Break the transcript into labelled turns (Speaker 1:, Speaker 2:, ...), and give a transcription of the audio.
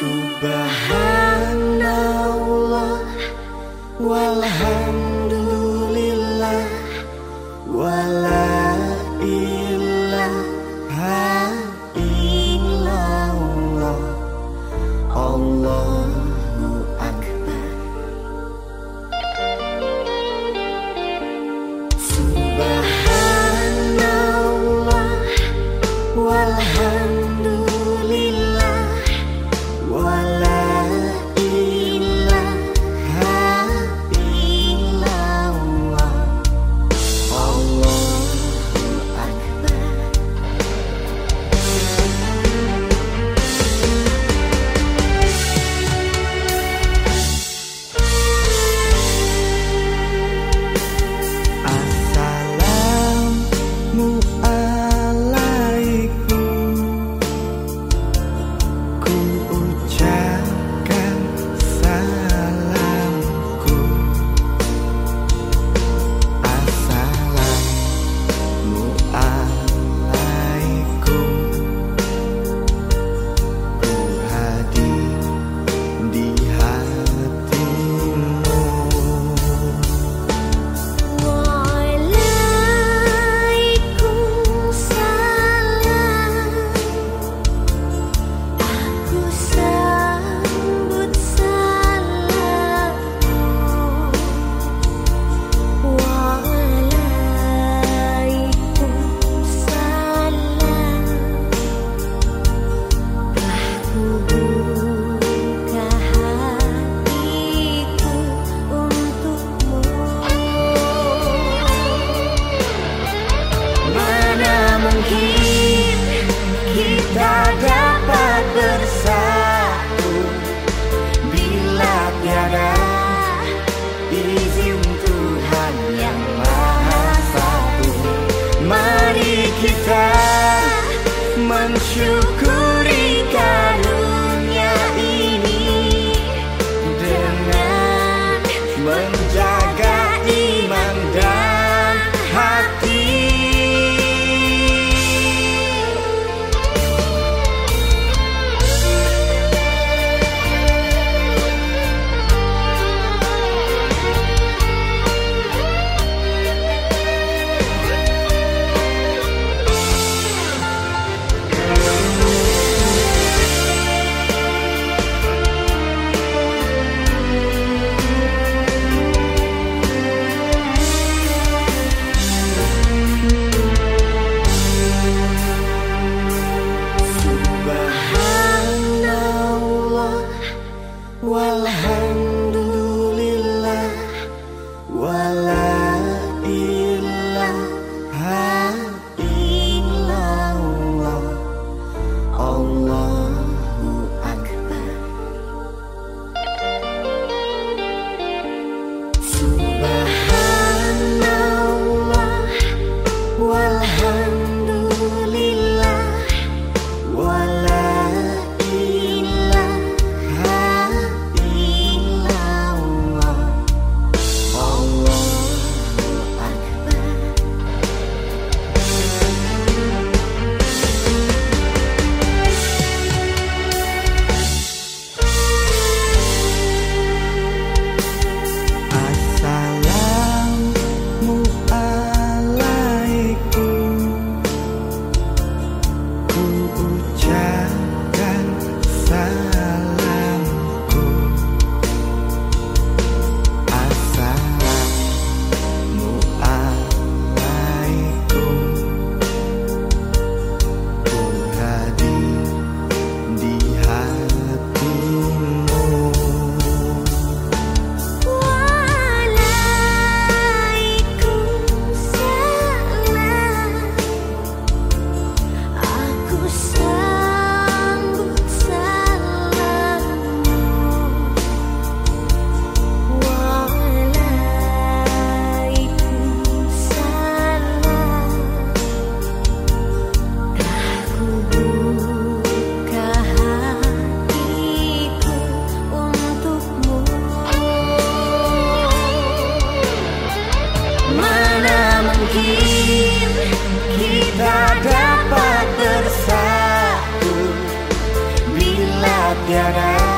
Speaker 1: Subhanallah walhamdulillah wala
Speaker 2: Well,
Speaker 1: Walang mungkin kita dapat bersatu bila tiada